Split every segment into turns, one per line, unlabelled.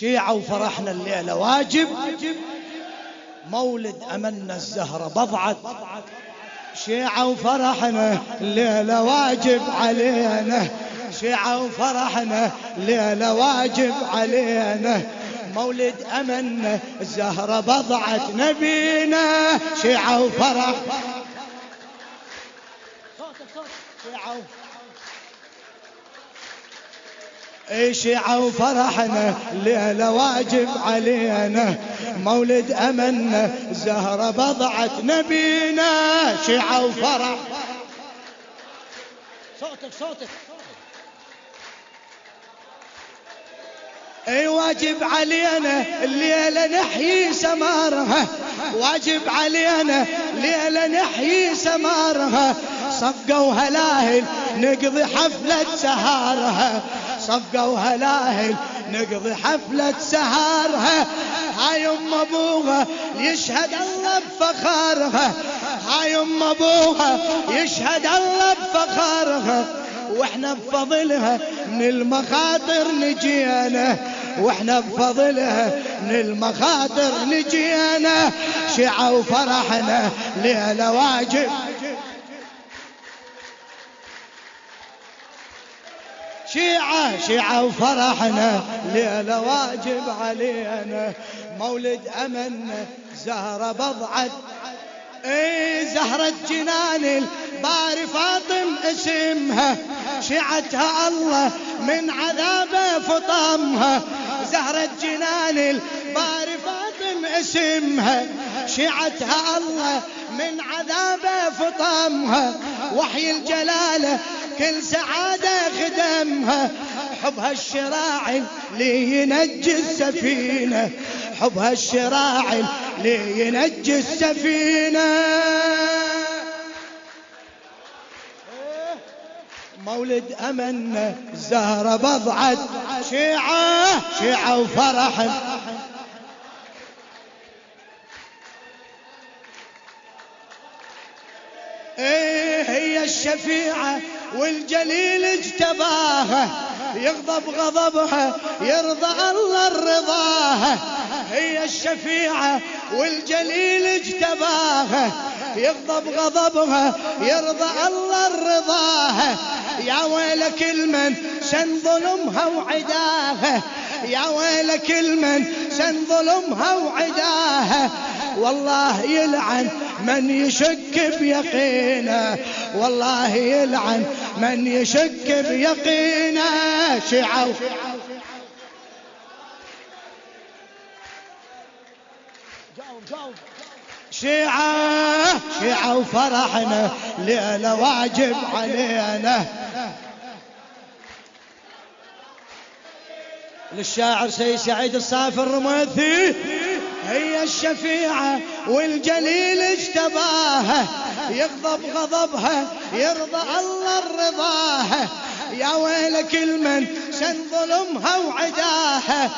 شيعة وفرحنا الليلة. واجب؟ مولد أمنا الزهرة بضعت شيعة وفرحنا الليلة واجب علينا. شيعة وفرحنا الليلة واجب علينا. مولد أمنا الزهرة بضعت نبينا شيعة وفرح. شيعة اي شيعة وفرحنا ليلة واجب علينا. مولد أمنا زهرة بضعت نبينا. شيعة وفرح صوتك صوتك. أي واجب علينا الليلة نحيي سمارها واجب علينا ليلة نحيي سمارها صفقة هلاهل نقضي حفلة سهارها. صفقة وهلاهل نقضي حفلة سهارها. هاي أم أبوها يشهد الله بفخارها. هاي أم أبوها يشهد الله بفخارها. وإحنا بفضلها من المخاطر نجينا. وإحنا بفضلها من المخاطر نجينا. شعة وفرحنا ليلة واجب. شيعة شيعة وفرحنا ليلة واجب علينا. مولد أمنا زهرة بضعت اي زهرة جنان الباري فاطم اسمها. شيعتها الله من عذابه فطمها زهرة جنان الباري فاطم اسمها. شيعتها الله من عذابه فطمها وحي الجلالة كل سعادة خدمها. حبها الشراعي لينجي السفينة. حبها الشراعي لينجي السفينة. مولد أمنا زهرة بضعت شيعة شيعة وفرح. إيه هي الشفيعة؟ والجليل اجتباها يغضب غضبها يرضى الله الرضاها هي الشفيعة والجليل اجتباها يغضب غضبها يرضى الله الرضاها يا ويل كل من سن ظلمها وعداها يا ويل كل من سن ظلمها وعداها والله يلعن من يشك بيقينه والله يلعن. من يشك بيقينه شعو شيعة شيعة وفرحنا ليلة واجب علينا. للشاعر سيد سعيد الصافي الرميثي. هي الشفيعة والجليل اجتباها يغضب غضبها يرضى الله الرضاها يا ويل كل من سن ظلمها وعداها.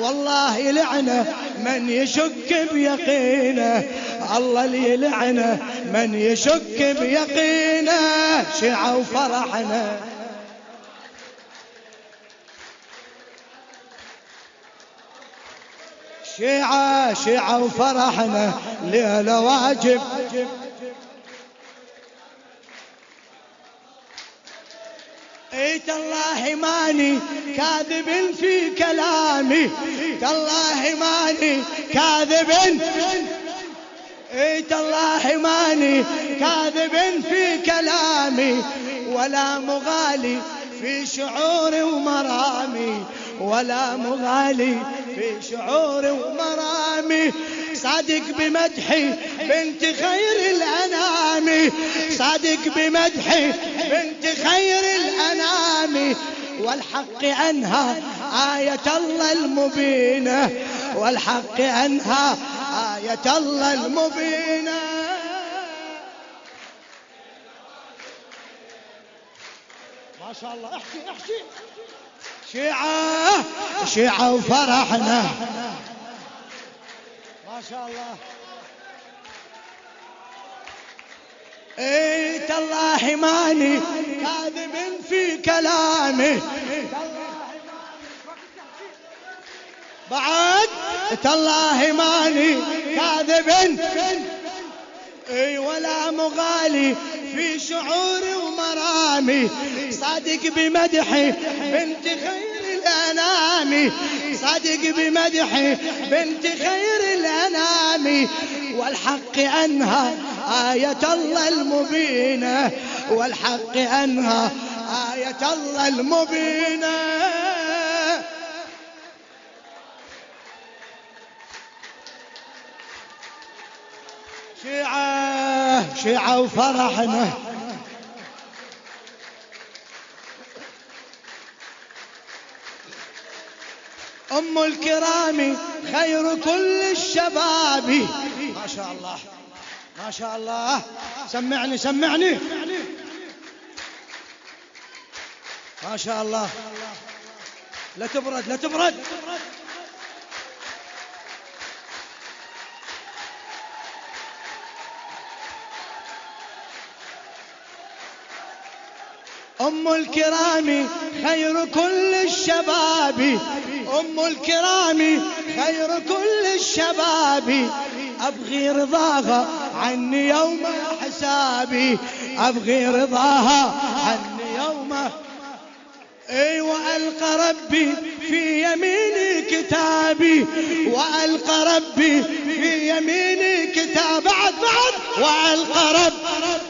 والله يلعنه من يشك بيقينه. الله اللي يلعنه من يشك بيقينه. شعوا وفرحنا. شيعة شيعة وفرحنا ليلة واجب. اي تالله ماني كاذب في كلامي. تالله ماني كاذب. اي تالله ماني كاذب في كلامي. ولا مغالي في شعوري ومرامي. ولا مغالي في شعوري ومرامي. صادق بمدحي بنت خير الأنام. صادق بمدحي بنت خير الأنام. والحق أنها آية الله المبينة. والحق أنها آية الله المبينة. ما شاء الله. احكي احكي. شيعة شيعة وفرحنا. ما شاء الله. اي تالله ماني كاذب في كلامي. بعد تالله ماني كاذب. اي ولا مغالي. في شعوري ومرامي. صادق بمدحي بنت خير الأنام. صادق بمدحي بنت خير الأنام. والحق انها آية الله المبينة والحق انها آية الله المبينة شيعة شيعة وفرحنا أم الكرام خير كل الشباب. ما شاء الله. ما شاء الله. سمعني سمعني. ما شاء الله. لا تبرد لا تبرد. أم الكرام خير كل الشباب. أم الكرام خير كل الشباب. أبغي رضاها عني يوم حسابي. أبغي رضاها عني يوم. اي والقى ربي في يميني كتابي. وألقى ربي في يميني كتاب بعد بعد. وألقى ربي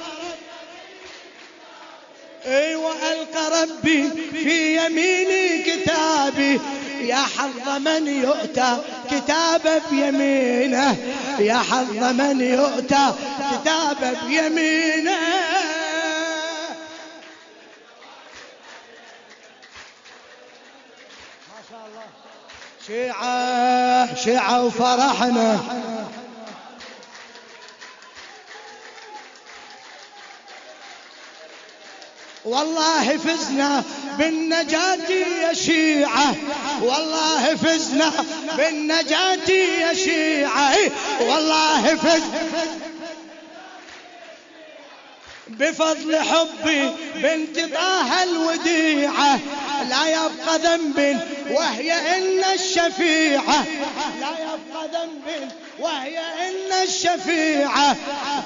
اي والقى ربي في يميني كتابي. يا حظ من يؤتى كتابه بيمينه. يا حظ من يؤتى كتابه بيمينه. ما شاء الله. شيعة شيعة وفرحنا. والله فزنا بالنجاة يا شيعة. والله فزنا بالنجاة يا شيعة. والله فزنا بفضل حبي بنت طه الوديعة لا يبقى ذنب وهي إن الشفيعة. لا يبقى ذنب وهي إن الشفيعة.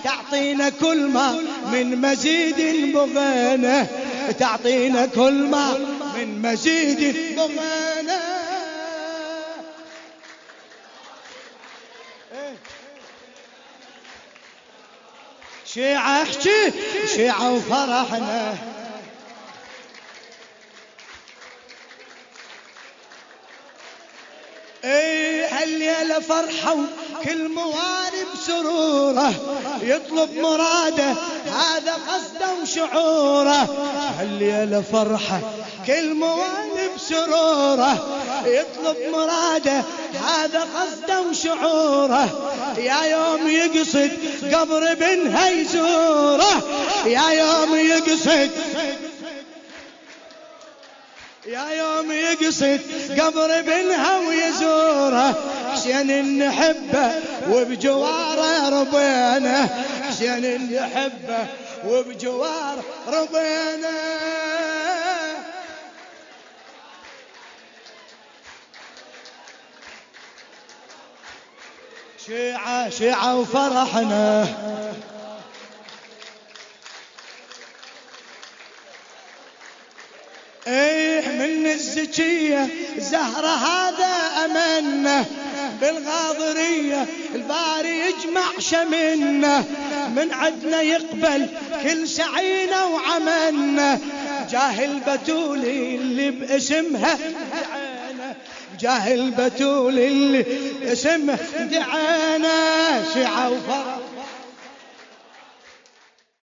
تعطينا كل ما من مزيد بغينا تعطينا كل ما من مزيد بغينا شيعة احكي شيعة وفرحنا. إيه هالليلة فرحة وكل موارب سرورة يطلب مراده هذا قصده وشعوره. هالليلة فرحة كل موارب سرورة يطلب مراده هذا قصده وشعوره. يا يوم يقصد قبر بنها يزوره يا يوم يقصد يا يوم يقصد قبر ويزوره حسين نحبه وبجواره ربينا حسين نحبه وبجوار ربينا شيعة شيعة وفرحنا. إيه من الزكية؟ زهرة هذا أمنا بالغاضرية الباري يجمع شمنا من عدنا يقبل كل سعينا وعملنا جاه البتول اللي باسمها دعانا جاه البتول اللي اسمها دعانا شعا وفرح.